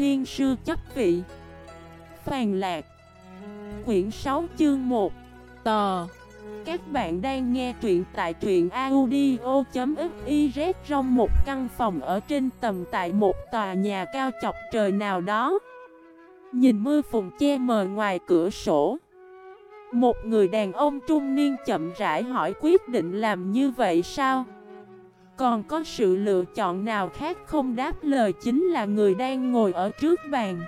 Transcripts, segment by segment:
Thiên sư chấp vị. Phàn lạc. Quyển 6 chương 1 Tờ. Các bạn đang nghe truyện tại truyện audio.xyz Trong một căn phòng ở trên tầng tại một tòa nhà cao chọc trời nào đó. Nhìn mưa phùng che mờ ngoài cửa sổ. Một người đàn ông trung niên chậm rãi hỏi quyết định làm như vậy sao? Còn có sự lựa chọn nào khác không? Đáp lời chính là người đang ngồi ở trước bàn.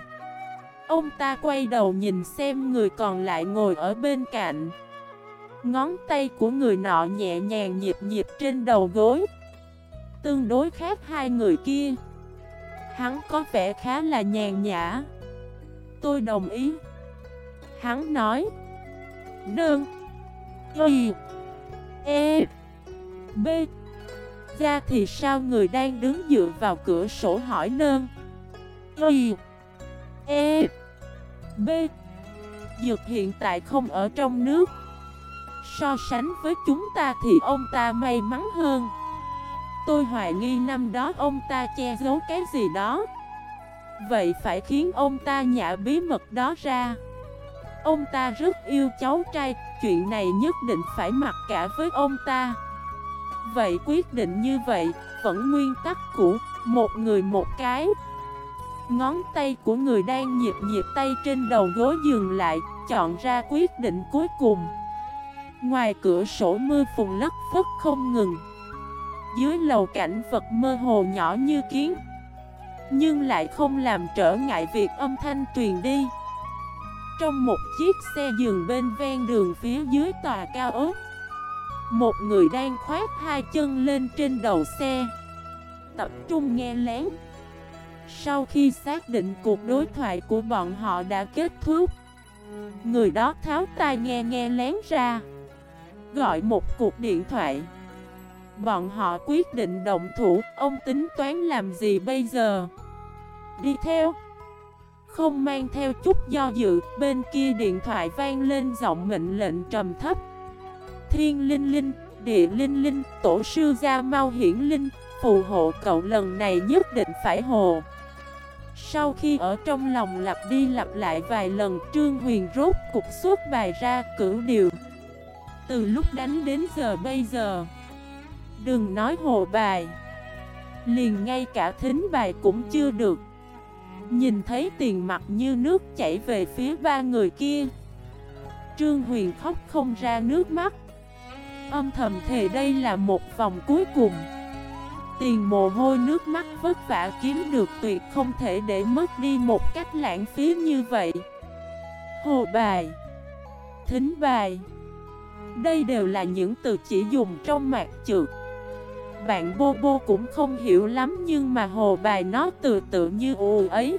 Ông ta quay đầu nhìn xem người còn lại ngồi ở bên cạnh. Ngón tay của người nọ nhẹ nhàng nhịp nhịp trên đầu gối. Tương đối khác hai người kia. Hắn có vẻ khá là nhàn nhã. Tôi đồng ý. Hắn nói. Đơn. Y. E. B ra thì sao người đang đứng dựa vào cửa sổ hỏi nơn Y E B. Dược hiện tại không ở trong nước. So sánh với chúng ta thì ông ta may mắn hơn. Tôi hoài nghi năm đó ông ta che giấu cái gì đó. Vậy phải khiến ông ta nhả bí mật đó ra. Ông ta rất yêu cháu trai, Chuyện này nhất định phải mặc cả với ông ta. Vậy quyết định như vậy, vẫn nguyên tắc cũ, một người một cái. Ngón tay của người đang nhịp nhịp tay trên đầu gối dừng lại, chọn ra quyết định cuối cùng. Ngoài cửa sổ mưa phùn lất phất không ngừng. Dưới lầu cảnh vật mơ hồ nhỏ như kiến Nhưng lại không làm trở ngại việc âm thanh truyền đi. Trong một chiếc xe dừng bên ven đường phía dưới tòa cao ốc một người đang khoát hai chân lên trên đầu xe. Tập trung nghe lén. Sau khi xác định cuộc đối thoại của bọn họ đã kết thúc, Người đó tháo tai nghe nghe lén ra, Gọi một cuộc điện thoại. Bọn họ quyết định động thủ. Ông tính toán làm gì bây giờ? Đi theo. Không mang theo chút do dự, Bên kia điện thoại vang lên giọng mệnh lệnh trầm thấp thiên linh linh, địa linh linh, tổ sư gia mau hiển linh, phù hộ cậu lần này nhất định phải hồ. Sau khi ở trong lòng lặp đi lặp lại vài lần Trương Huyền rốt cục suốt bài ra cửu điều. Từ lúc đánh đến giờ bây giờ Đừng nói hồ bài Liền ngay cả thính bài cũng chưa được. Nhìn thấy tiền mặt như nước chảy về phía ba người kia Trương Huyền khóc không ra nước mắt. Âm thầm thề đây là một vòng cuối cùng. Tiền mồ hôi nước mắt vất vả kiếm được tuyệt không thể để mất đi một cách lãng phí như vậy. Hồ bài, Thính bài, Đây đều là những từ chỉ dùng trong mạc trượt Bạn bô bô cũng không hiểu lắm nhưng mà hồ bài nó tự tự như ồ ấy.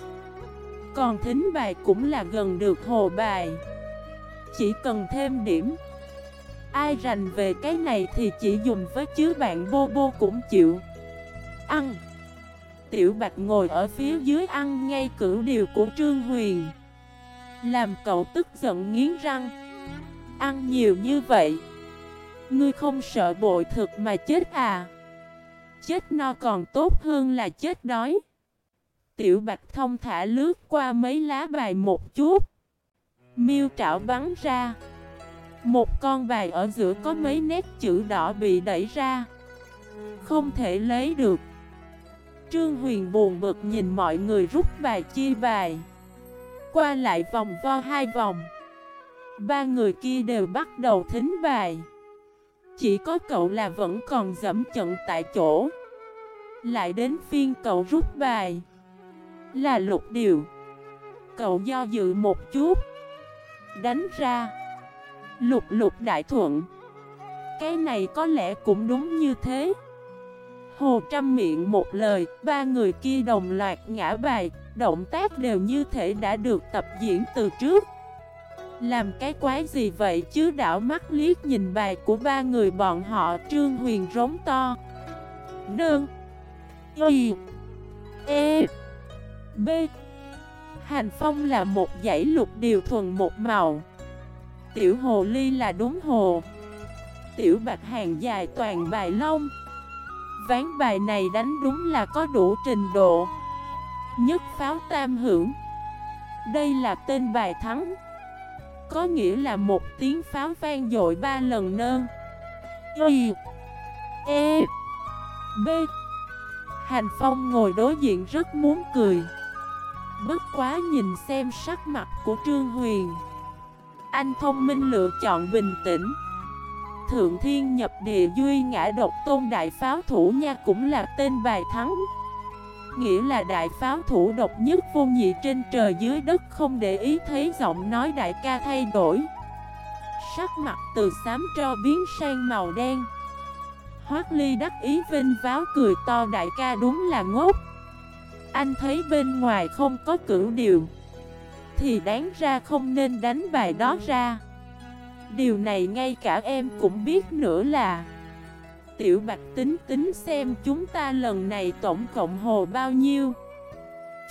Còn thính bài cũng là gần được hồ bài. Chỉ cần thêm điểm Ai rành về cái này thì chỉ dùng với chứ bạn bô bô cũng chịu. Ăn. Tiểu Bạch ngồi ở phía dưới ăn ngay cửu điều của Trương Huyền. Làm cậu tức giận nghiến răng. Ăn nhiều như vậy. Ngươi không sợ bội thực mà chết à? Chết no còn tốt hơn là chết đói. Tiểu Bạch thông thả lướt qua mấy lá bài một chút. Miêu trảo bắn ra một con bài ở giữa có mấy nét chữ đỏ bị đẩy ra. Không thể lấy được. Trương Huyền buồn bực nhìn mọi người rút bài chia bài. Qua lại vòng vo hai vòng. Ba người kia đều bắt đầu thính bài. Chỉ có cậu là vẫn còn dẫm trận tại chỗ. Lại đến phiên cậu rút bài. Là lục điều. Cậu do dự một chút. Đánh ra. Lục lục đại thuận. Cái này có lẽ cũng đúng như thế. Hồ trăm miệng một lời, Ba người kia đồng loạt ngã bài, Động tác đều như thể đã được tập diễn từ trước. Làm cái quái gì vậy chứ đảo mắt liếc nhìn bài của ba người bọn họ, Trương Huyền rống to. Đơn Y. E. B. Hành phong là một dãy lục điều thuần một màu. Tiểu hồ ly là đúng hồ. Tiểu bạc hàng dài toàn bài lông Ván bài này đánh đúng là có đủ trình độ. Nhất pháo tam hưởng. Đây là tên bài thắng. Có nghĩa là một tiếng pháo vang dội ba lần nơn Y. E. B. Hành Phong ngồi đối diện rất muốn cười. Bất quá nhìn xem sắc mặt của Trương Huyền. Anh thông minh lựa chọn bình tĩnh. Thượng Thiên nhập địa duy ngã độc tôn đại pháo thủ nha cũng là tên bài thắng. Nghĩa là đại pháo thủ độc nhất vô nhị trên trời dưới đất không để ý thấy giọng nói đại ca thay đổi. Sắc mặt từ xám cho biến sang màu đen. Hoác ly đắc ý vinh váo cười to đại ca đúng là ngốc. Anh thấy bên ngoài không có cửu điều. Thì đáng ra không nên đánh bài đó ra. Điều này ngay cả em cũng biết nữa là Tiểu Bạch tính tính xem chúng ta lần này tổng cộng hồ bao nhiêu.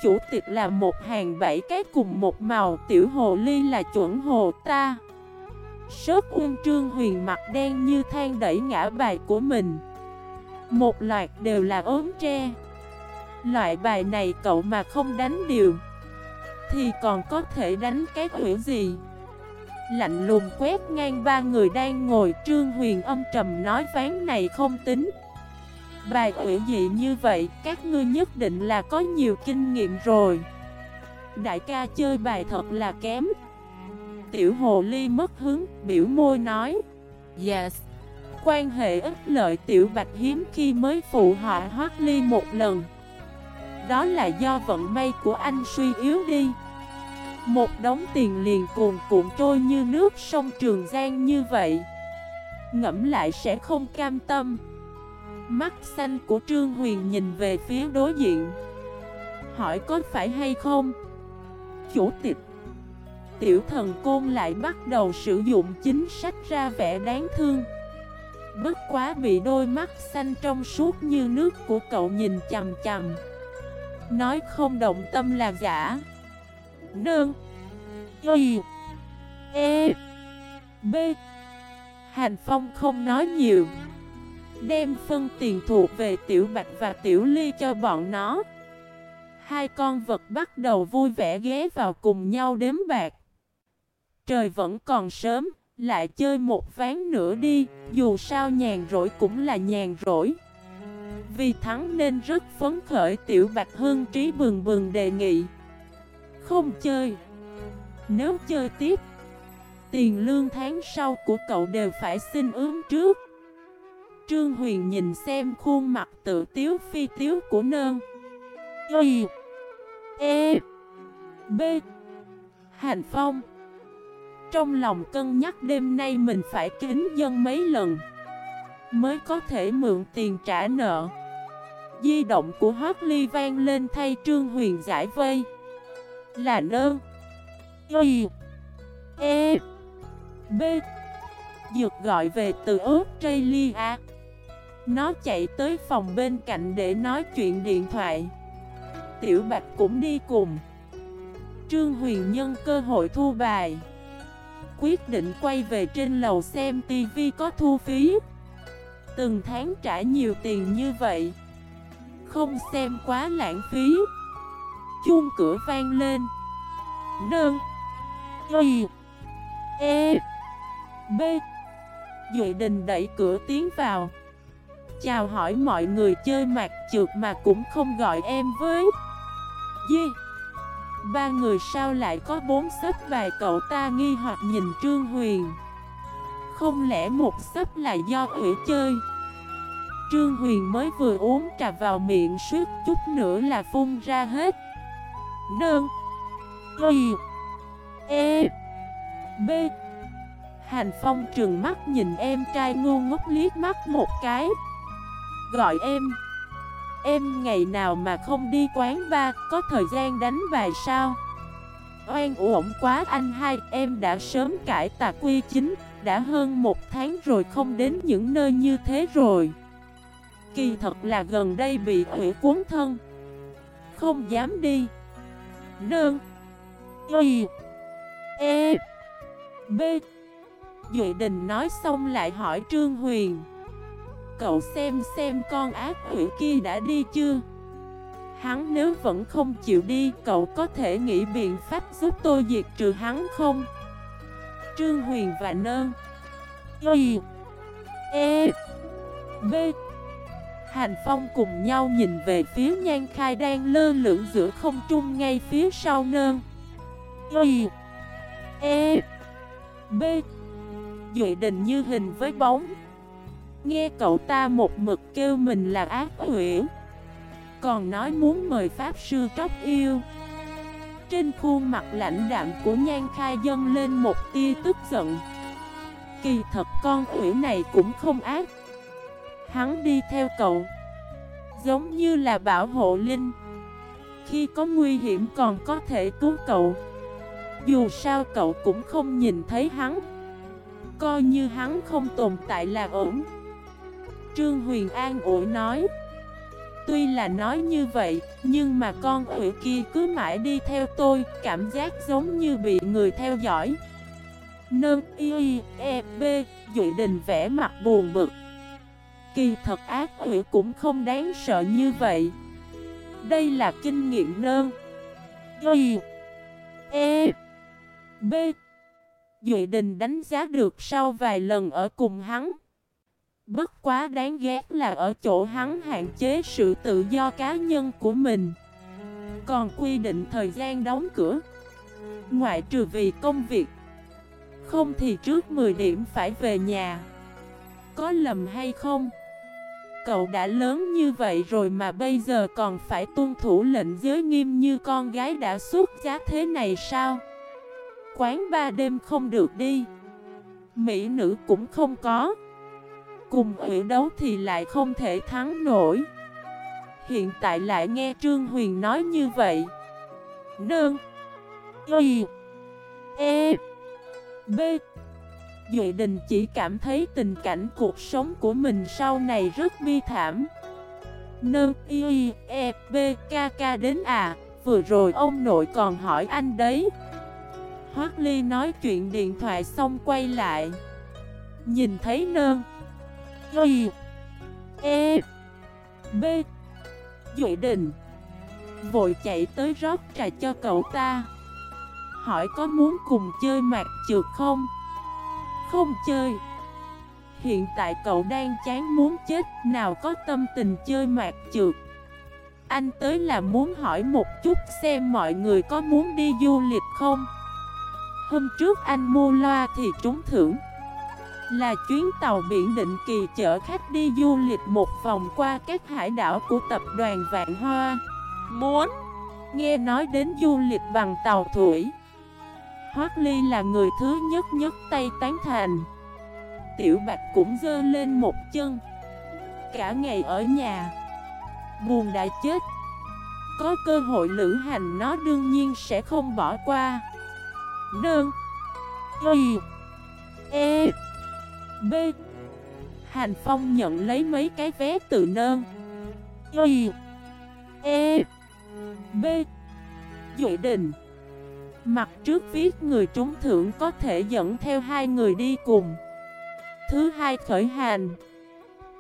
Chủ tịch là một hàng bảy cái cùng một màu, Tiểu hồ ly là chuẩn hồ ta. Sớt Uông Trương Huyền mặt đen như than đẩy ngã bài của mình. Một loạt đều là ốm tre. Loại bài này cậu mà không đánh điều thì còn có thể đánh cái quỷ gì? Lạnh lùng quét ngang ba người đang ngồi, Trương Huyền âm trầm nói ván này không tính. Bài quỷ dị như vậy, Các ngươi nhất định là có nhiều kinh nghiệm rồi. Đại ca chơi bài thật là kém. Tiểu hồ ly mất hứng, Biểu môi nói. Yes. Quan hệ ích lợi tiểu bạch hiếm khi mới phụ họa hoác ly một lần. Đó là do vận may của anh suy yếu đi một đống tiền liền cuồn cuộn trôi như nước sông Trường Giang như vậy. Ngẫm lại sẽ không cam tâm. Mắt xanh của Trương Huyền nhìn về phía đối diện. Hỏi có phải hay không? Chủ tịch. Tiểu thần côn lại bắt đầu sử dụng chính sách ra vẻ đáng thương. Bất quá bị đôi mắt xanh trong suốt như nước của cậu nhìn chầm chầm Nói không động tâm là giả. Nương. Y E B. Hành Phong không nói nhiều. Đem phân tiền thuộc về Tiểu Bạch và Tiểu Ly cho bọn nó. Hai con vật bắt đầu vui vẻ ghé vào cùng nhau đếm bạc. Trời vẫn còn sớm, Lại chơi một ván nữa đi, Dù sao nhàn rỗi cũng là nhàn rỗi. Vì thắng nên rất phấn khởi, Tiểu Bạch Hương trí bừng bừng đề nghị. Không chơi. Nếu chơi tiếp, Tiền lương tháng sau của cậu đều phải xin ướm trước. Trương Huyền nhìn xem khuôn mặt tự tiếu phi tiếu của nơn. Y E B. Hành Phong. Trong lòng cân nhắc đêm nay mình phải kính dân mấy lần Mới có thể mượn tiền trả nợ. Di động của Hoác Ly vang lên thay Trương Huyền giải vây. Là nơn Y E B. Dược gọi về từ Australia. Nó chạy tới phòng bên cạnh để nói chuyện điện thoại. Tiểu Bạch cũng đi cùng. Trương Huyền nhân cơ hội thu bài. Quyết định quay về trên lầu xem TV có thu phí. Từng tháng trả nhiều tiền như vậy. Không xem quá lãng phí. Chuông cửa vang lên. Đơn Y. E. B. Duệ Đình đẩy cửa tiến vào. Chào hỏi mọi người chơi mặt trượt mà cũng không gọi em với. Di Ba người sao lại có bốn sấp vài cậu ta nghi hoặc nhìn Trương Huyền? Không lẽ một sấp là do ủy chơi? Trương Huyền mới vừa uống trà vào miệng suốt chút nữa là phun ra hết. Đơn Y E B Hành Phong trừng mắt nhìn em trai ngu ngốc liếc mắt một cái. Gọi em. Em ngày nào mà không đi quán ba Có thời gian đánh bài sao? Oan uổng quá anh hai, Em đã sớm cải tà quy chính, Đã hơn một tháng rồi không đến những nơi như thế rồi. Kỳ thật là gần đây bị hủy cuốn thân. Không dám đi. Nương. Y. E. B. Duệ Đình nói xong lại hỏi Trương Huyền. Cậu xem xem con ác quỷ kia đã đi chưa? Hắn nếu vẫn không chịu đi, cậu có thể nghĩ biện pháp giúp tôi diệt trừ hắn không? Trương Huyền và Nơn Y. E. B. Hành Phong cùng nhau nhìn về phía Nhan Khai đang lơ lửng giữa không trung ngay phía sau Nơn. Y E B. Duệ đình như hình với bóng. Nghe cậu ta một mực kêu mình là ác huyễn Còn nói muốn mời Pháp Sư Tróc Yêu. Trên khuôn mặt lạnh đạm của Nhan Khai dâng lên một tia tức giận. Kỳ thật con huyễn này cũng không ác. Hắn đi theo cậu. Giống như là bảo hộ Linh. Khi có nguy hiểm còn có thể cứu cậu. Dù sao cậu cũng không nhìn thấy hắn. Coi như hắn không tồn tại là ổn. Trương Huyền An ủi nói. Tuy là nói như vậy, Nhưng mà con quỷ kia cứ mãi đi theo tôi, Cảm giác giống như bị người theo dõi. Nâng y e b Dụy đình vẽ mặt buồn bực. Kỳ thật ác quỷ cũng không đáng sợ như vậy Đây là kinh nghiệm nơn Y E B Duệ Đình đánh giá được sau vài lần ở cùng hắn. Bất quá đáng ghét là ở chỗ hắn hạn chế sự tự do cá nhân của mình. Còn quy định thời gian đóng cửa. Ngoại trừ vì công việc. Không thì trước 10 điểm phải về nhà. Có lầm hay không? Cậu đã lớn như vậy rồi mà bây giờ còn phải tuân thủ lệnh giới nghiêm như con gái đã xuất giá thế này sao? Quán ba đêm không được đi. Mỹ nữ cũng không có. Cùng ủy đấu thì lại không thể thắng nổi. Hiện tại lại nghe Trương Huyền nói như vậy. Nương. Y. E. B. Duệ Đình chỉ cảm thấy tình cảnh cuộc sống của mình sau này rất bi thảm. Nơ Y E B K K đến à Vừa rồi ông nội còn hỏi anh đấy. Hoác Ly nói chuyện điện thoại xong quay lại. Nhìn thấy nơ Y E B, Duệ Đình. Vội chạy tới rót trà cho cậu ta. Hỏi có muốn cùng chơi mạc trượt không? Không chơi. Hiện tại cậu đang chán muốn chết, Nào có tâm tình chơi mạc trượt. Anh tới là muốn hỏi một chút xem mọi người có muốn đi du lịch không? Hôm trước anh mua loa thì trúng thưởng. Là chuyến tàu biển định kỳ chở khách đi du lịch một vòng qua các hải đảo của tập đoàn Vạn Hoa. Muốn? Nghe nói đến du lịch bằng tàu thủy. Hoác Ly là người thứ nhất nhất tay tán thành. Tiểu Bạch cũng dơ lên một chân. Cả ngày ở nhà, Buồn đã chết. Có cơ hội lữ hành nó đương nhiên sẽ không bỏ qua. Đơn Y E B. Hành Phong nhận lấy mấy cái vé từ nơn. Y E B. Duệ Đình Mặt trước viết người trúng thưởng có thể dẫn theo hai người đi cùng. Thứ hai khởi hành.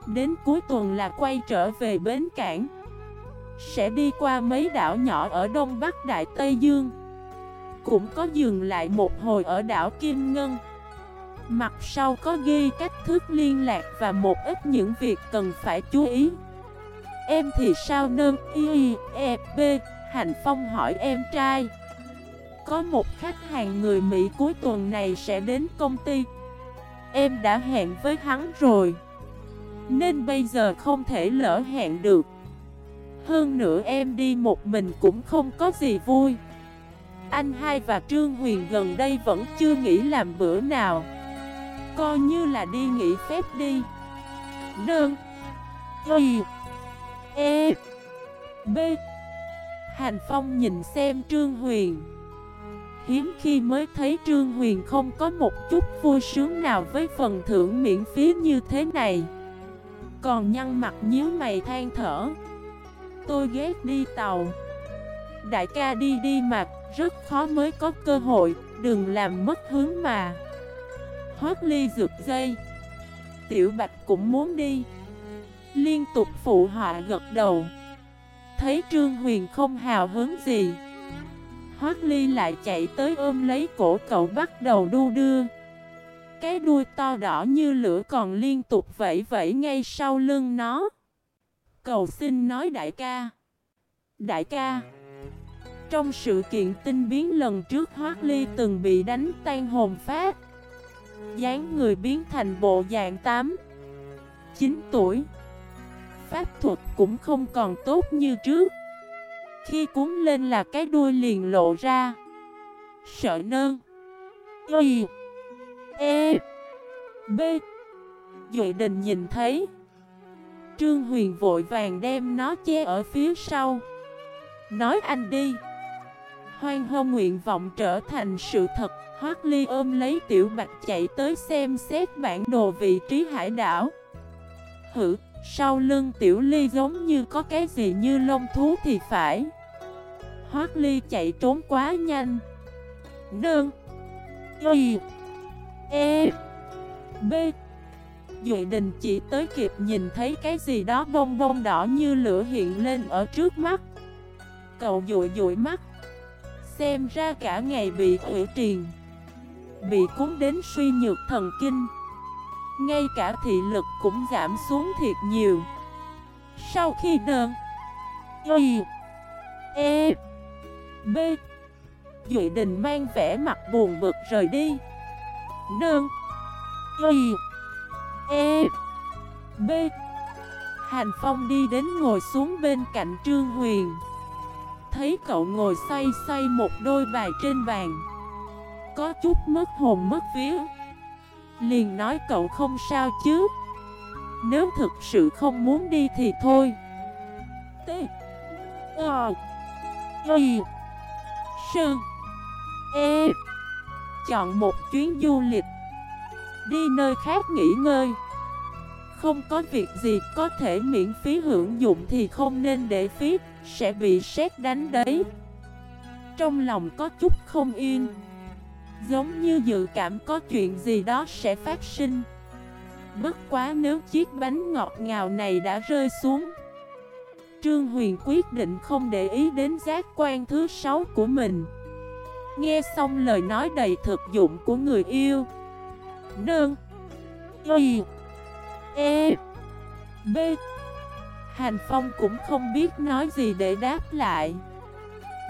Đến cuối tuần là quay trở về bến cảng. Sẽ đi qua mấy đảo nhỏ ở Đông Bắc Đại Tây Dương. Cũng có dừng lại một hồi ở đảo Kim Ngân. Mặt sau có ghi cách thức liên lạc và một ít những việc cần phải chú ý. Em thì sao nơm y e b Hành Phong hỏi em trai. Có một khách hàng người Mỹ cuối tuần này sẽ đến công ty. Em đã hẹn với hắn rồi, Nên bây giờ không thể lỡ hẹn được. Hơn nữa em đi một mình cũng không có gì vui. Anh hai và Trương Huyền gần đây vẫn chưa nghỉ làm bữa nào. Coi như là đi nghỉ phép đi. Đơn. Y. E. B. Hành Phong nhìn xem Trương Huyền. Hiếm khi mới thấy Trương Huyền không có một chút vui sướng nào với phần thưởng miễn phí như thế này. Còn nhăn mặt nhíu mày than thở. Tôi ghét đi tàu. Đại ca đi đi mà rất khó mới có cơ hội, đừng làm mất hướng mà. Hoác ly rực dây. Tiểu Bạch cũng muốn đi. Liên tục phụ họa gật đầu. Thấy Trương Huyền không hào hứng gì Hoác Ly lại chạy tới ôm lấy cổ cậu bắt đầu đu đưa. Cái đuôi to đỏ như lửa còn liên tục vẫy vẫy ngay sau lưng nó. Cầu xin nói đại ca. Đại ca. Trong sự kiện tinh biến lần trước Hoác Ly từng bị đánh tan hồn phát. Dáng người biến thành bộ dạng 8 9 tuổi. Pháp thuật cũng không còn tốt như trước. Khi cuốn lên là cái đuôi liền lộ ra. Sợ nơn. Y. E. B. Duệ đình nhìn thấy. Trương Huyền vội vàng đem nó che ở phía sau. Nói anh đi. Hoan hôn nguyện vọng trở thành sự thật. Hoác Ly ôm lấy tiểu bạch chạy tới xem xét bản đồ vị trí hải đảo. Hử, sau lưng tiểu ly giống như có cái gì như lông thú thì phải. Hoác Ly chạy trốn quá nhanh. Nương. Y. E. B. Duệ đình chỉ tới kịp nhìn thấy cái gì đó bông bông đỏ như lửa hiện lên ở trước mắt. Cậu dụi dụi mắt. Xem ra cả ngày bị hủy triền. Bị cuốn đến suy nhược thần kinh. Ngay cả thị lực cũng giảm xuống thiệt nhiều. Sau khi đơn, Y E B Duệ đình mang vẻ mặt buồn bực rời đi. Đơn, Y E B Hành Phong đi đến ngồi xuống bên cạnh Trương Huyền. Thấy cậu ngồi xoay xoay một đôi bài trên bàn. Có chút mất hồn mất vía. Liền nói cậu không sao chứ? Nếu thực sự không muốn đi thì thôi. T Ờ Y, Sơn E. Chọn một chuyến du lịch. Đi nơi khác nghỉ ngơi. Không có việc gì có thể miễn phí hưởng dụng thì không nên để phí, Sẽ bị xét đánh đấy. Trong lòng có chút không yên. Giống như dự cảm có chuyện gì đó sẽ phát sinh. Bất quá nếu chiếc bánh ngọt ngào này đã rơi xuống, Trương Huyền quyết định không để ý đến giác quan thứ sáu của mình. Nghe xong lời nói đầy thực dụng của người yêu. Nương, Y E B. Hành Phong cũng không biết nói gì để đáp lại.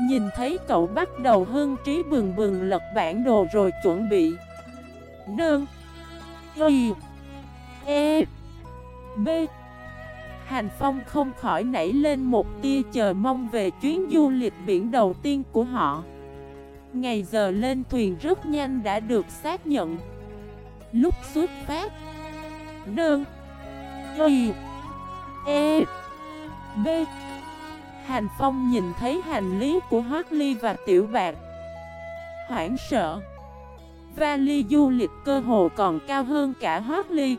Nhìn thấy cậu bắt đầu hương trí bừng bừng lật bản đồ rồi chuẩn bị. Nương. Y. E. B. Hành Phong không khỏi nảy lên một tia chờ mong về chuyến du lịch biển đầu tiên của họ. Ngày giờ lên thuyền rất nhanh đã được xác nhận. Lúc xuất phát. Đơn Y. E. B. Hành Phong nhìn thấy hành lý của Hoác Ly và Tiểu Bạc. Hoảng sợ. Vali du lịch cơ hồ còn cao hơn cả Hoác Ly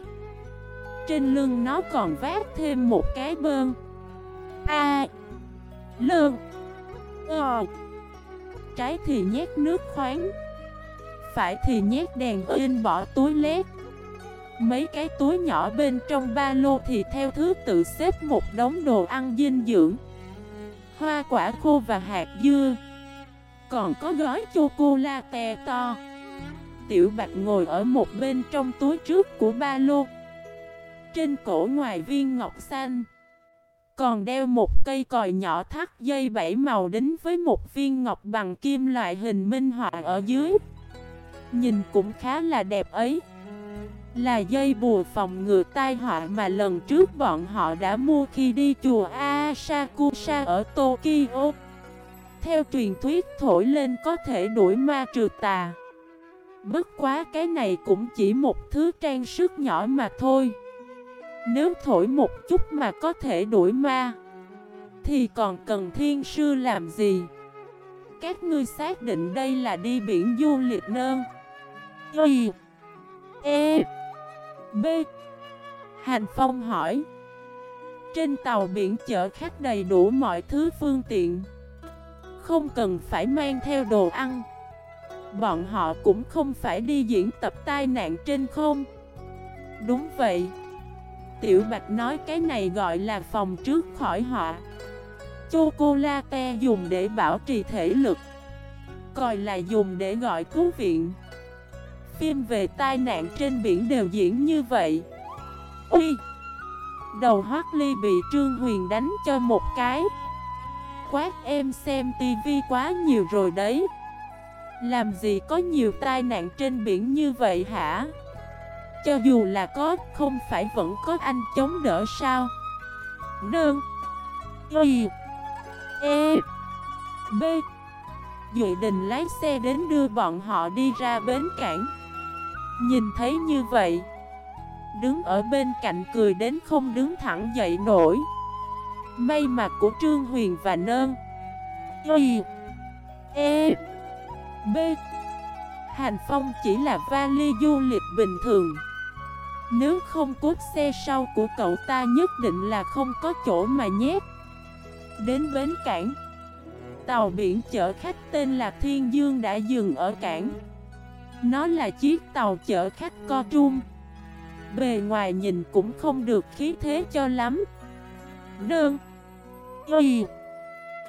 Trên lưng nó còn vác thêm một cái bơn A. Lương Ờ. Trái thì nhét nước khoáng. Phải thì nhét đèn in bỏ túi lét. Mấy cái túi nhỏ bên trong ba lô thì theo thứ tự xếp một đống đồ ăn dinh dưỡng. Hoa quả khô và hạt dưa. Còn có gói chocolate to. Tiểu bạch ngồi ở một bên trong túi trước của ba lô. Trên cổ ngoài viên ngọc xanh. Còn đeo một cây còi nhỏ thắt dây bảy màu đính với một viên ngọc bằng kim loại hình minh họa ở dưới. Nhìn cũng khá là đẹp ấy. Là dây bùa phòng ngừa tai họa mà lần trước bọn họ đã mua khi đi chùa a. Asakusa ở Tokyo. Theo truyền thuyết, thổi lên có thể đuổi ma trừ tà. Bất quá cái này cũng chỉ một thứ trang sức nhỏ mà thôi. Nếu thổi một chút mà có thể đuổi ma, Thì còn cần thiên sư làm gì? Các ngươi xác định đây là đi biển du lịch nơn Y E B. Hành Phong hỏi. Trên tàu biển chở khách đầy đủ mọi thứ phương tiện. Không cần phải mang theo đồ ăn. Bọn họ cũng không phải đi diễn tập tai nạn trên không. Đúng vậy. Tiểu Bạch nói cái này gọi là phòng trước khỏi họ chocolate dùng để bảo trì thể lực. Còi là dùng để gọi cứu viện. Phim về tai nạn trên biển đều diễn như vậy. Ui Đầu Hoác Ly bị Trương Huyền đánh cho một cái. Quát, em xem tivi quá nhiều rồi đấy. Làm gì có nhiều tai nạn trên biển như vậy hả? Cho dù là có, Không phải vẫn có anh chống đỡ sao? Nương. Y. E. B. Duệ Đình lái xe đến đưa bọn họ đi ra bến cảng. Nhìn thấy như vậy Đứng ở bên cạnh cười đến không đứng thẳng dậy nổi. May mặt của Trương Huyền và Nơn. Y E B. Hành Phong chỉ là vali du lịch bình thường. Nếu không cốt xe sau của cậu ta nhất định là không có chỗ mà nhét. Đến bến cảng, Tàu biển chở khách tên là Thiên Dương đã dừng ở cảng. Nó là chiếc tàu chở khách co trung. Bề ngoài nhìn cũng không được khí thế cho lắm. Đơn Y.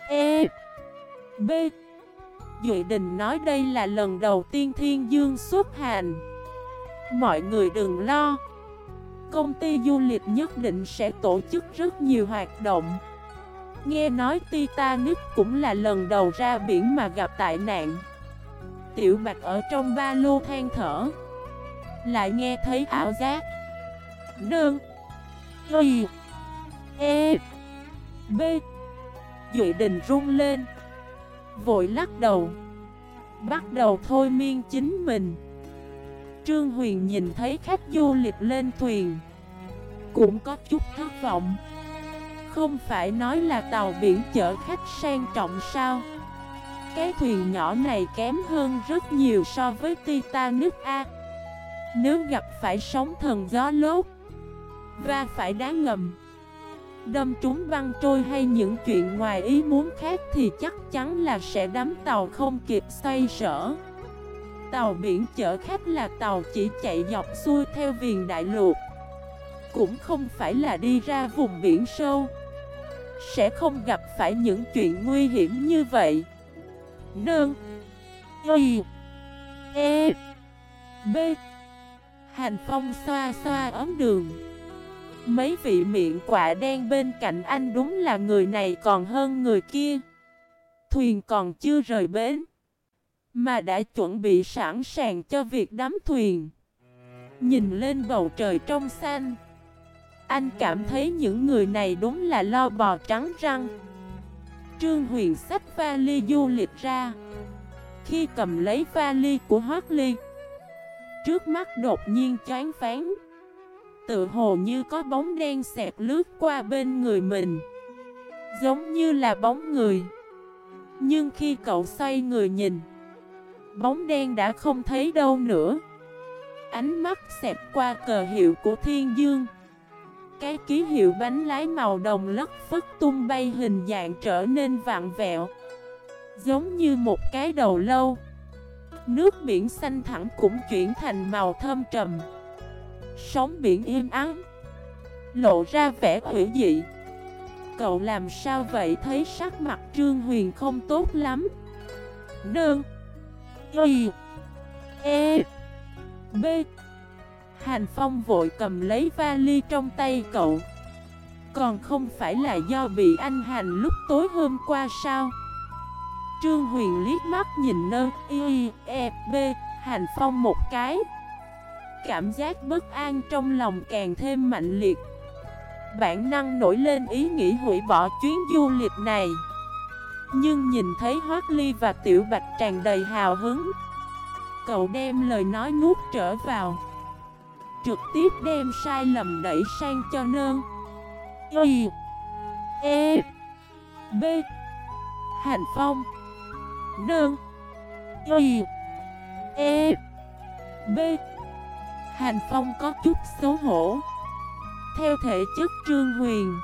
E. B. Duệ Đình nói đây là lần đầu tiên Thiên Dương xuất hành. Mọi người đừng lo. Công ty du lịch nhất định sẽ tổ chức rất nhiều hoạt động. Nghe nói Titanic cũng là lần đầu ra biển mà gặp tai nạn. Tiểu Bạch ở trong ba lô than thở. Lại nghe thấy ảo giác. Đơn Y E. B. Duệ đình run lên. Vội lắc đầu. Bắt đầu thôi miên chính mình. Trương Huyền nhìn thấy khách du lịch lên thuyền. Cũng có chút thất vọng. Không phải nói là tàu biển chở khách sang trọng sao? Cái thuyền nhỏ này kém hơn rất nhiều so với Titanic A. Nếu gặp phải sóng thần gió lốt Va phải đá ngầm. Đâm trúng băng trôi hay những chuyện ngoài ý muốn khác thì chắc chắn là sẽ đắm tàu không kịp xoay sở. Tàu biển chở khách là tàu chỉ chạy dọc xuôi theo viền đại lục Cũng không phải là đi ra vùng biển sâu. Sẽ không gặp phải những chuyện nguy hiểm như vậy. Nương Y E B. Hành phong xoa xoa ấm đường. Mấy vị miệng quạ đen bên cạnh anh đúng là người này còn hơn người kia. Thuyền còn chưa rời bến, Mà đã chuẩn bị sẵn sàng cho việc đắm thuyền. Nhìn lên bầu trời trong xanh, Anh cảm thấy những người này đúng là lo bò trắng răng. Trương Huyền sách vali du lịch ra. Khi cầm lấy vali của Hoác Ly Trước mắt đột nhiên chán phán Tự hồ như có bóng đen xẹt lướt qua bên người mình. Giống như là bóng người. Nhưng khi cậu xoay người nhìn, Bóng đen đã không thấy đâu nữa. Ánh mắt xẹt qua cờ hiệu của Thiên Dương. Cái ký hiệu bánh lái màu đồng lất phất tung bay hình dạng trở nên vặn vẹo. Giống như một cái đầu lâu. Nước biển xanh thẳng cũng chuyển thành màu thâm trầm. Sóng biển im ắng, Lộ ra vẻ hữu dị. Cậu làm sao vậy? Thấy sắc mặt Trương Huyền không tốt lắm. Đơn Y E B. Hành Phong vội cầm lấy vali trong tay cậu. Còn không phải là do bị anh hành lúc tối hôm qua sao? Trương Huyền liếc mắt nhìn nơ Y E B Hành Phong một cái. Cảm giác bất an trong lòng càng thêm mạnh liệt. Bản năng nổi lên ý nghĩ hủy bỏ chuyến du lịch này. Nhưng nhìn thấy Hoác Ly và Tiểu Bạch tràn đầy hào hứng, Cậu đem lời nói nuốt trở vào. Trực tiếp đem sai lầm đẩy sang cho nơn. Y E B. Hành Phong Nương. Y E B Hành Phong có chút xấu hổ. Theo thể chất Trương Huyền,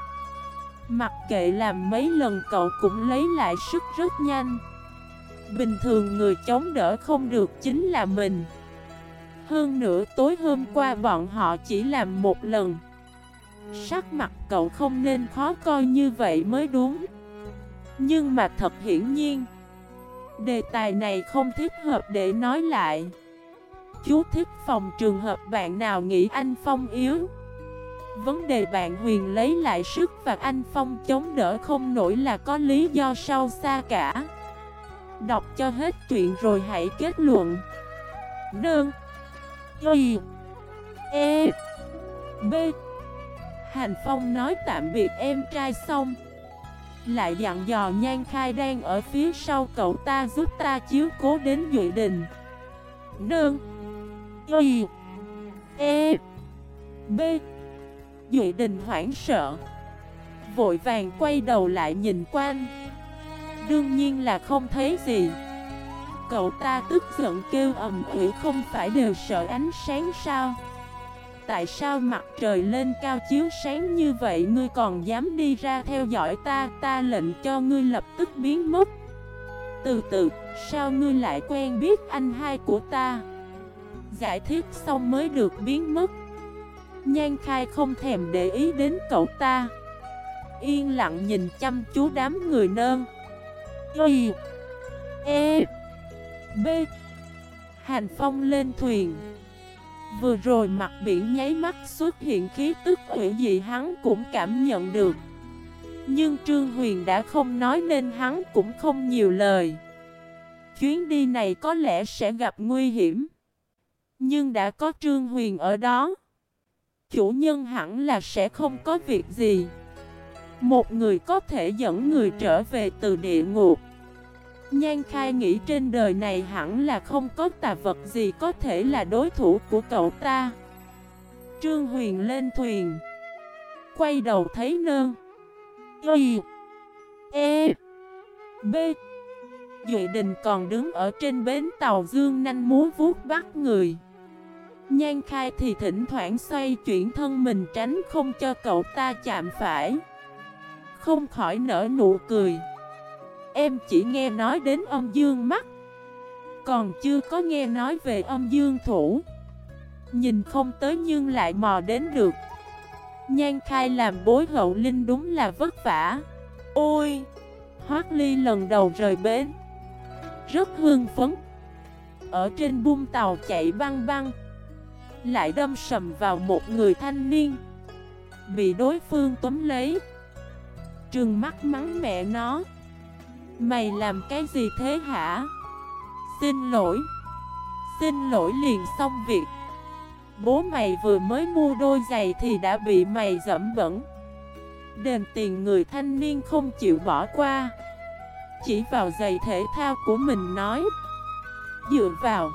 Mặc kệ làm mấy lần cậu cũng lấy lại sức rất nhanh. Bình thường người chống đỡ không được chính là mình. Hơn nữa, tối hôm qua bọn họ chỉ làm một lần. Sắc mặt cậu không nên khó coi như vậy mới đúng. Nhưng mà thật hiển nhiên Đề tài này không thích hợp để nói lại. Chú thích phòng trường hợp bạn nào nghĩ anh Phong yếu? Vấn đề bạn Huyền lấy lại sức và anh Phong chống đỡ không nổi là có lý do sâu xa cả. Đọc cho hết chuyện rồi hãy kết luận. Đơn. Y. E. B. Hành Phong nói tạm biệt em trai xong. Lại dặn dò Nhan Khai đang ở phía sau cậu ta giúp ta chiếu cố đến dự Đình Nương, Y. E. B. Duệ Đình hoảng sợ. Vội vàng quay đầu lại nhìn quanh. Đương nhiên là không thấy gì. Cậu ta tức giận kêu ầm ĩ không phải đều sợ ánh sáng sao? Tại sao mặt trời lên cao chiếu sáng như vậy? Ngươi còn dám đi ra theo dõi ta? Ta lệnh cho ngươi lập tức biến mất. Từ từ, sao ngươi lại quen biết anh hai của ta? Giải thích xong mới được biến mất. Nhan khai không thèm để ý đến cậu ta. Yên lặng nhìn chăm chú đám người nơn Y E B. Hành phong lên thuyền. Vừa rồi mặt biển nháy mắt xuất hiện khí tức hủy dị hắn cũng cảm nhận được. Nhưng Trương Huyền đã không nói nên hắn cũng không nhiều lời. Chuyến đi này có lẽ sẽ gặp nguy hiểm. Nhưng đã có Trương Huyền ở đó, Chủ nhân hẳn là sẽ không có việc gì. Một người có thể dẫn người trở về từ địa ngục. Nhan khai nghĩ trên đời này hẳn là không có tà vật gì có thể là đối thủ của cậu ta. Trương Huyền lên thuyền, Quay đầu thấy nơn. Y E B. Duy Đình còn đứng ở trên bến tàu Dương Nanh múa vuốt bắt người. Nhan khai thì thỉnh thoảng xoay chuyển thân mình tránh không cho cậu ta chạm phải. Không khỏi nở nụ cười. Em chỉ nghe nói đến âm dương mắt. Còn chưa có nghe nói về âm dương thủ. Nhìn không tới nhưng lại mò đến được. Nhan khai làm bối hậu linh đúng là vất vả. Ôi! Hoác ly lần đầu rời bến. Rất hương phấn. Ở trên bung tàu chạy băng băng. Lại đâm sầm vào một người thanh niên. Bị đối phương tóm lấy. Trừng mắt mắng mẹ nó. Mày làm cái gì thế hả? Xin lỗi. Xin lỗi liền xong việc. Bố mày vừa mới mua đôi giày thì đã bị mày dẫm bẩn. Đền tiền người thanh niên không chịu bỏ qua. Chỉ vào giày thể thao của mình nói. Dựa vào.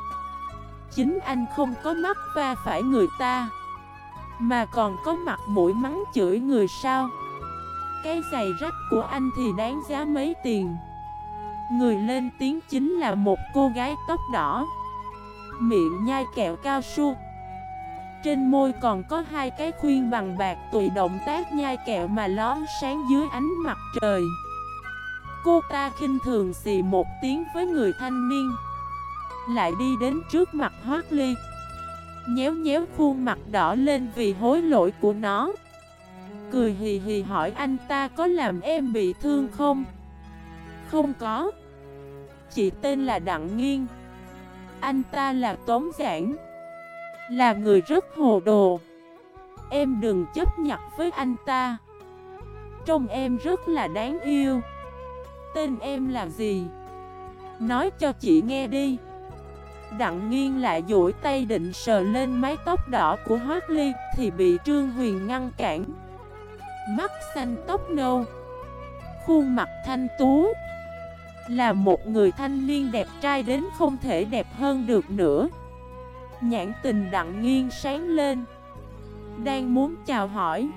Chính anh không có mắt va phải người ta. Mà còn có mặt mũi mắng chửi người sao? Cái giày rách của anh thì đáng giá mấy tiền? Người lên tiếng chính là một cô gái tóc đỏ. Miệng nhai kẹo cao su. Trên môi còn có hai cái khuyên bằng bạc tùy động tác nhai kẹo mà lón sáng dưới ánh mặt trời. Cô ta khinh thường xì một tiếng với người thanh niên. Lại đi đến trước mặt Hoác Ly. Nhéo nhéo khuôn mặt đỏ lên vì hối lỗi của nó. Cười hì hì hỏi anh ta có làm em bị thương không? Không có. Chị tên là Đặng Nghiên. Anh ta là Tống Giảng. Là người rất hồ đồ. Em đừng chấp nhận với anh ta. Trông em rất là đáng yêu. Tên em là gì? Nói cho chị nghe đi. Đặng nghiêng lại duỗi tay định sờ lên mái tóc đỏ của Hoác Ly Thì bị Trương Huyền ngăn cản. Mắt xanh tóc nâu. Khuôn mặt thanh tú là một người thanh niên đẹp trai đến không thể đẹp hơn được nữa. Nhãn tình đặng nghiêng sáng lên, Đang muốn chào hỏi.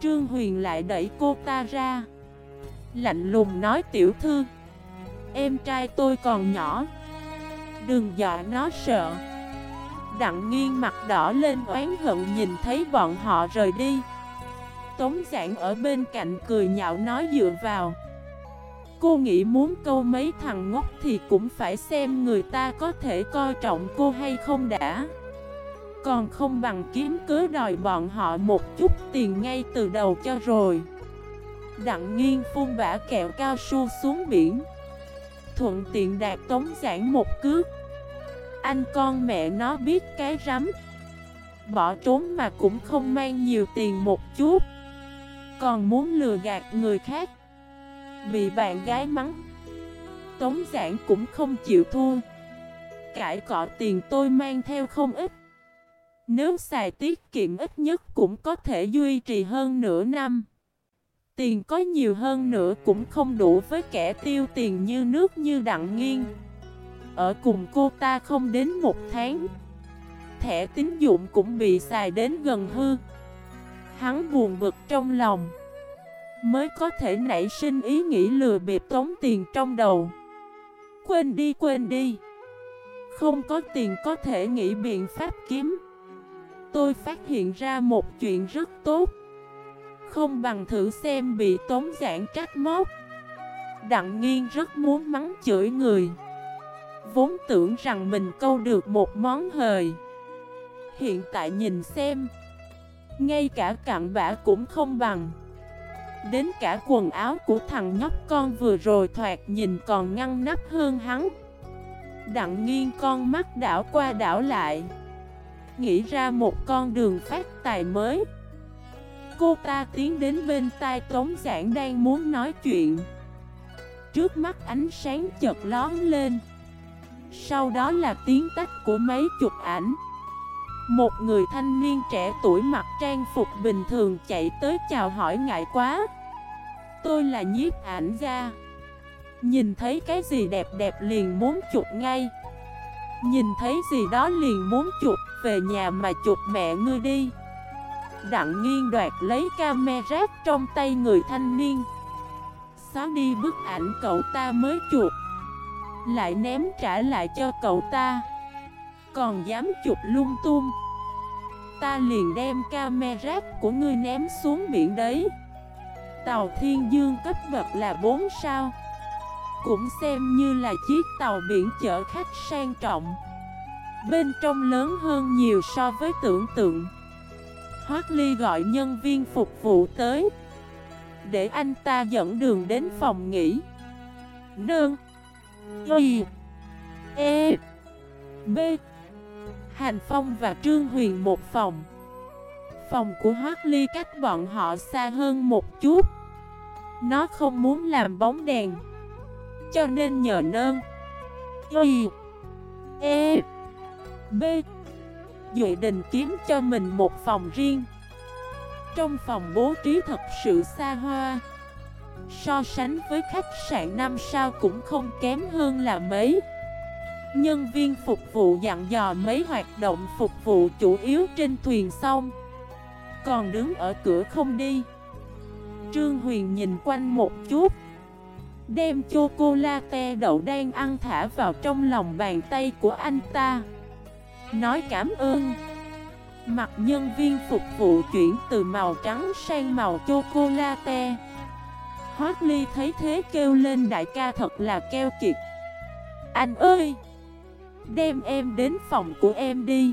Trương Huyền lại đẩy cô ta ra. Lạnh lùng nói, tiểu thư, Em trai tôi còn nhỏ. Đừng dọa nó sợ. Đặng nghiêng mặt đỏ lên, oán hận nhìn thấy bọn họ rời đi. Tống giảng ở bên cạnh cười nhạo nói, dựa vào Cô nghĩ muốn câu mấy thằng ngốc thì cũng phải xem người ta có thể coi trọng cô hay không đã. Còn không bằng kiếm cớ đòi bọn họ một chút tiền ngay từ đầu cho rồi. Đặng nghiêng phun bả kẹo cao su xuống biển. Thuận tiện đạt tống giảng một cước. Anh con mẹ nó biết cái rắm. Bỏ trốn mà cũng không mang nhiều tiền một chút. Còn muốn lừa gạt người khác Bị bạn gái mắng. Tống giảng cũng không chịu thua. Cải cọ tiền tôi mang theo không ít. Nếu xài tiết kiệm ít nhất cũng có thể duy trì hơn nửa năm. Tiền có nhiều hơn nữa cũng không đủ với kẻ tiêu tiền như nước như đặng nghiêng. Ở cùng cô ta không đến một tháng, Thẻ tín dụng cũng bị xài đến gần hư. Hắn buồn bực trong lòng. Mới có thể nảy sinh ý nghĩ lừa bịp tốn tiền trong đầu. Quên đi quên đi. Không có tiền có thể nghĩ biện pháp kiếm. Tôi phát hiện ra một chuyện rất tốt. Không bằng thử xem bị tốn giãn trách móc. Đặng nghiên rất muốn mắng chửi người. Vốn tưởng rằng mình câu được một món hời. Hiện tại nhìn xem, Ngay cả cặn bã cũng không bằng. Đến cả quần áo của thằng nhóc con vừa rồi thoạt nhìn còn ngăn nắp hơn hắn. Đặng nghiêng con mắt đảo qua đảo lại, Nghĩ ra một con đường phát tài mới. Cô ta tiến đến bên tai Tống Giảng đang muốn nói chuyện. Trước mắt ánh sáng chợt lón lên. Sau đó là tiếng tách của mấy chục ảnh. Một người thanh niên trẻ tuổi mặc trang phục bình thường chạy tới chào hỏi ngại quá. Tôi là nhiếp ảnh gia. Nhìn thấy cái gì đẹp đẹp liền muốn chụp ngay. Nhìn thấy gì đó liền muốn chụp, về nhà mà chụp mẹ ngươi đi. Đặng nghiêng đoạt lấy camera trong tay người thanh niên. Xóa đi bức ảnh cậu ta mới chụp. Lại ném trả lại cho cậu ta. Còn dám chụp lung tung. Ta liền đem camera của ngươi ném xuống biển đấy. Tàu Thiên Dương cấp bậc là 4 sao. Cũng xem như là chiếc tàu biển chở khách sang trọng, Bên trong lớn hơn nhiều so với tưởng tượng. Hoác Ly gọi nhân viên phục vụ tới, Để anh ta dẫn đường đến phòng nghỉ. Nương, Y E B. Hành Phong và Trương Huyền một phòng. Phòng của Hoác Ly cách bọn họ xa hơn một chút. Nó không muốn làm bóng đèn. Cho nên nhờ nơn Y E B. Duệ đình kiếm cho mình một phòng riêng. Trong phòng bố trí thật sự xa hoa. So sánh với khách sạn 5 sao cũng không kém hơn là mấy. Nhân viên phục vụ dặn dò mấy hoạt động phục vụ chủ yếu trên thuyền xong. Còn đứng ở cửa không đi. Trương Huyền nhìn quanh một chút. Đem chocolate đậu đang ăn thả vào trong lòng bàn tay của anh ta. Nói cảm ơn. Mặt nhân viên phục vụ chuyển từ màu trắng sang màu chocolate Hoác Ly thấy thế kêu lên đại ca thật là keo kiệt. Anh ơi! Đem em đến phòng của em đi.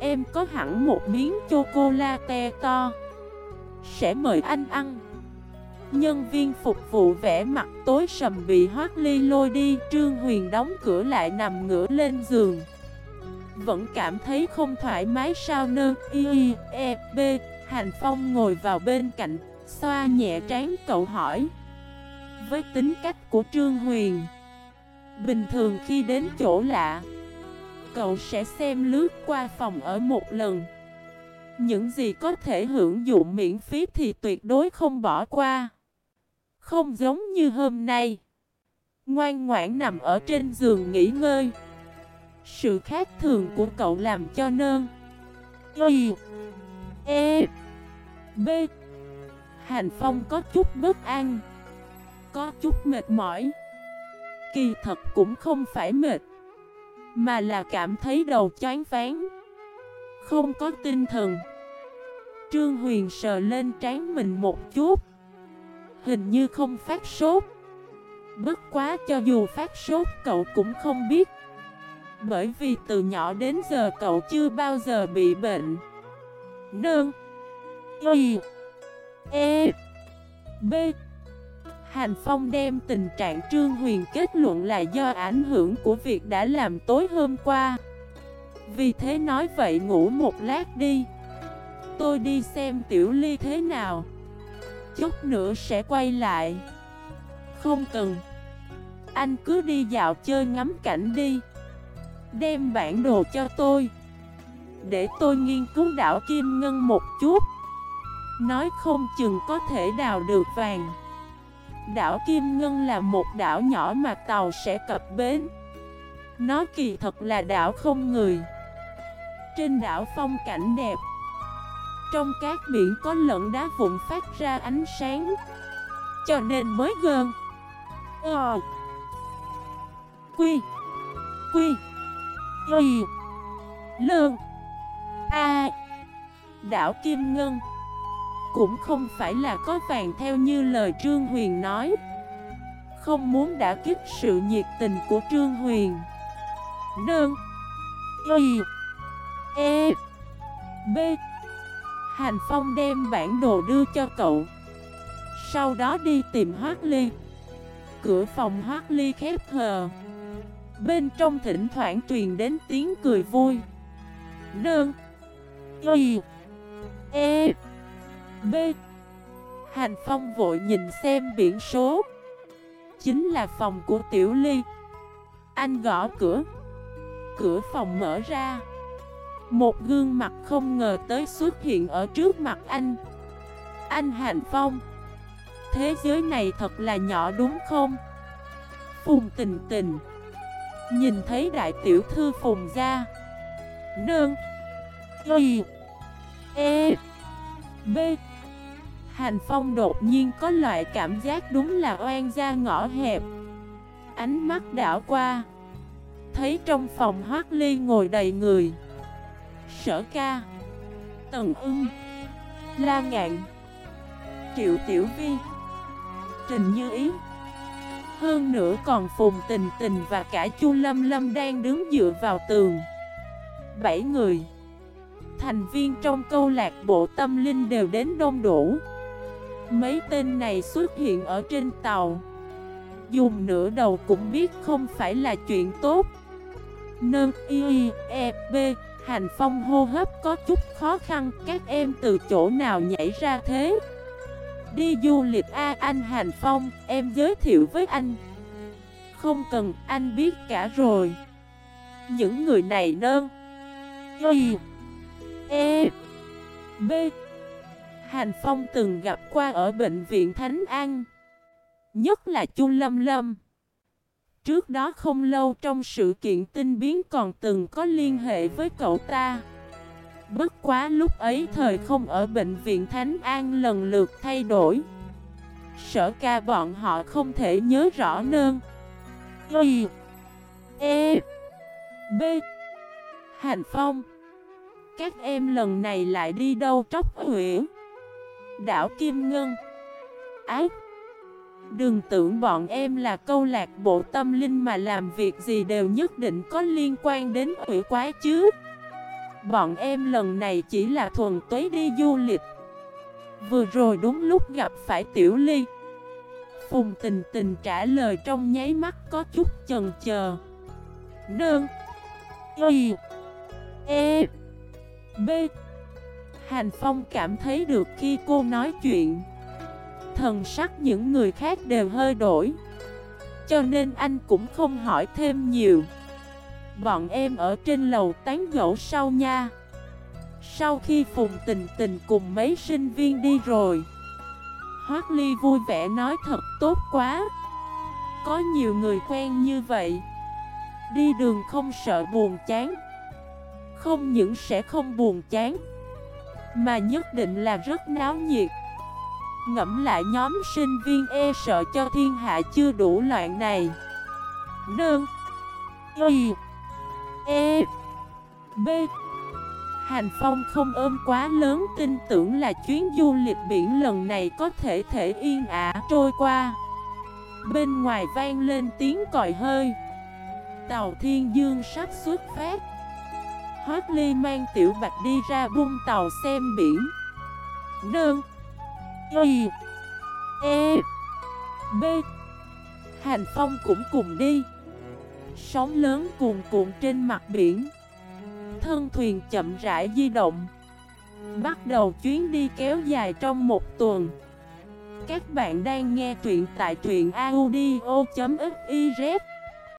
Em có hẳn một miếng chocolate to. Sẽ mời anh ăn. Nhân viên phục vụ vẽ mặt tối sầm bị Hoác Ly lôi đi Trương Huyền đóng cửa lại nằm ngửa lên giường. Vẫn cảm thấy không thoải mái sao nơ Y, E, B Hành Phong ngồi vào bên cạnh Xoa nhẹ trán cậu hỏi. Với tính cách của Trương Huyền Bình thường khi đến chỗ lạ Cậu sẽ xem lướt qua phòng ở một lần. Những gì có thể hưởng dụng miễn phí thì tuyệt đối không bỏ qua. Không giống như hôm nay. Ngoan ngoãn nằm ở trên giường nghỉ ngơi. Sự khác thường của cậu làm cho nơn. Y E B. Hành Phong có chút bất an, Có chút mệt mỏi. Kỳ thật cũng không phải mệt, Mà là cảm thấy đầu chán phán không có tinh thần. Trương Huyền sờ lên trán mình một chút. Hình như không phát sốt. Bất quá cho dù phát sốt, cậu cũng không biết. Bởi vì từ nhỏ đến giờ cậu chưa bao giờ bị bệnh. Nương. Y. E. B. Hành Phong đem tình trạng Trương Huyền kết luận là do ảnh hưởng của việc đã làm tối hôm qua. Vì thế nói vậy ngủ một lát đi. Tôi đi xem Tiểu Ly thế nào. Chút nữa sẽ quay lại. Không cần. Anh cứ đi dạo chơi ngắm cảnh đi. Đem bản đồ cho tôi. Để tôi nghiên cứu đảo Kim Ngân một chút. Nói không chừng có thể đào được vàng. Đảo Kim Ngân là một đảo nhỏ mà tàu sẽ cập bến. Nó kỳ thật là đảo không người. Trên đảo phong cảnh đẹp. Trong các biển có lẫn đá vụn phát ra ánh sáng. Cho nên mới gơn Ờ. Quy. Quy. Ờ. Quy Lương A. Đảo Kim Ngân. Cũng không phải là có vàng theo như lời Trương Huyền nói. Không muốn đã kích sự nhiệt tình của Trương Huyền. Nương Y ờ. E B. Hành Phong đem bản đồ đưa cho cậu. Sau đó đi tìm Hoác Ly. Cửa phòng Hoác Ly khép hờ. Bên trong thỉnh thoảng truyền đến tiếng cười vui. Nương. Y. E. B. Hành Phong vội nhìn xem biển số. Chính là phòng của Tiểu Ly. Anh gõ cửa. Cửa phòng mở ra. Một gương mặt không ngờ tới xuất hiện ở trước mặt anh. Anh hạnh Phong, Thế giới này thật là nhỏ đúng không? Phùng tình tình, Nhìn thấy đại tiểu thư Phùng ra Nương, Y E B. Hành Phong đột nhiên có loại cảm giác đúng là oan gia ngõ hẹp. Ánh mắt đảo qua, Thấy trong phòng Hoác Ly ngồi đầy người. Sở ca. Tần ưng, La ngạn, Triệu Tiểu Vi, Trình Như Ý. Hơn nữa còn Phùng Tình Tình và cả Chu Lâm Lâm đang đứng dựa vào tường. Bảy người, Thành viên trong câu lạc bộ tâm linh đều đến đông đủ. Mấy tên này xuất hiện ở trên tàu. Dùng nửa đầu cũng biết không phải là chuyện tốt. Nâng y e b Hành phong hô hấp có chút khó khăn, Các em từ chỗ nào nhảy ra thế? Đi du lịch A, anh Hành Phong, Em giới thiệu với anh. Không cần, anh biết cả rồi. Những người này nơn Y E. B. Hành Phong từng gặp qua ở bệnh viện Thánh An, Nhất là Chu Lâm Lâm. Trước đó không lâu trong sự kiện tinh biến còn từng có liên hệ với cậu ta. Bất quá lúc ấy thời không ở bệnh viện Thánh An lần lượt thay đổi. Sở ca bọn họ không thể nhớ rõ nơn. Y E B. Hành Phong. Các em lần này lại đi đâu tróc huyễn Đảo Kim Ngân. Ác. Đừng tưởng bọn em là câu lạc bộ tâm linh mà làm việc gì đều nhất định có liên quan đến quỷ quái chứ. Bọn em lần này chỉ là thuần tuế đi du lịch. Vừa rồi đúng lúc gặp phải Tiểu Ly. Phùng tình tình trả lời trong nháy mắt có chút chần chờ Nương. Y. E. B. Hành Phong cảm thấy được khi cô nói chuyện. Thần sắc những người khác đều hơi đổi. Cho nên anh cũng không hỏi thêm nhiều. Bọn em ở trên lầu tán gẫu sau nha? Sau khi Phùng Tình Tình cùng mấy sinh viên đi rồi, Hoác Ly vui vẻ nói thật tốt quá. Có nhiều người quen như vậy, Đi đường không sợ buồn chán. Không những sẽ không buồn chán, mà nhất định là rất náo nhiệt. Ngẫm lại nhóm sinh viên e sợ cho thiên hạ chưa đủ loạn này. Nương. Y. E. B. Hành Phong không ôm quá lớn, tin tưởng là chuyến du lịch biển lần này có thể thể yên ả trôi qua. Bên ngoài vang lên tiếng còi hơi. Tàu Thiên Dương sắp xuất phát. Hót Ly mang Tiểu Bạch đi ra bung tàu xem biển. Đơn Y E B. Hàn Phong cũng cùng đi. Sóng lớn cuồn cuộn trên mặt biển. Thân thuyền chậm rãi di động. Bắt đầu chuyến đi kéo dài trong một tuần. Các bạn đang nghe truyện tại truyện audio.fif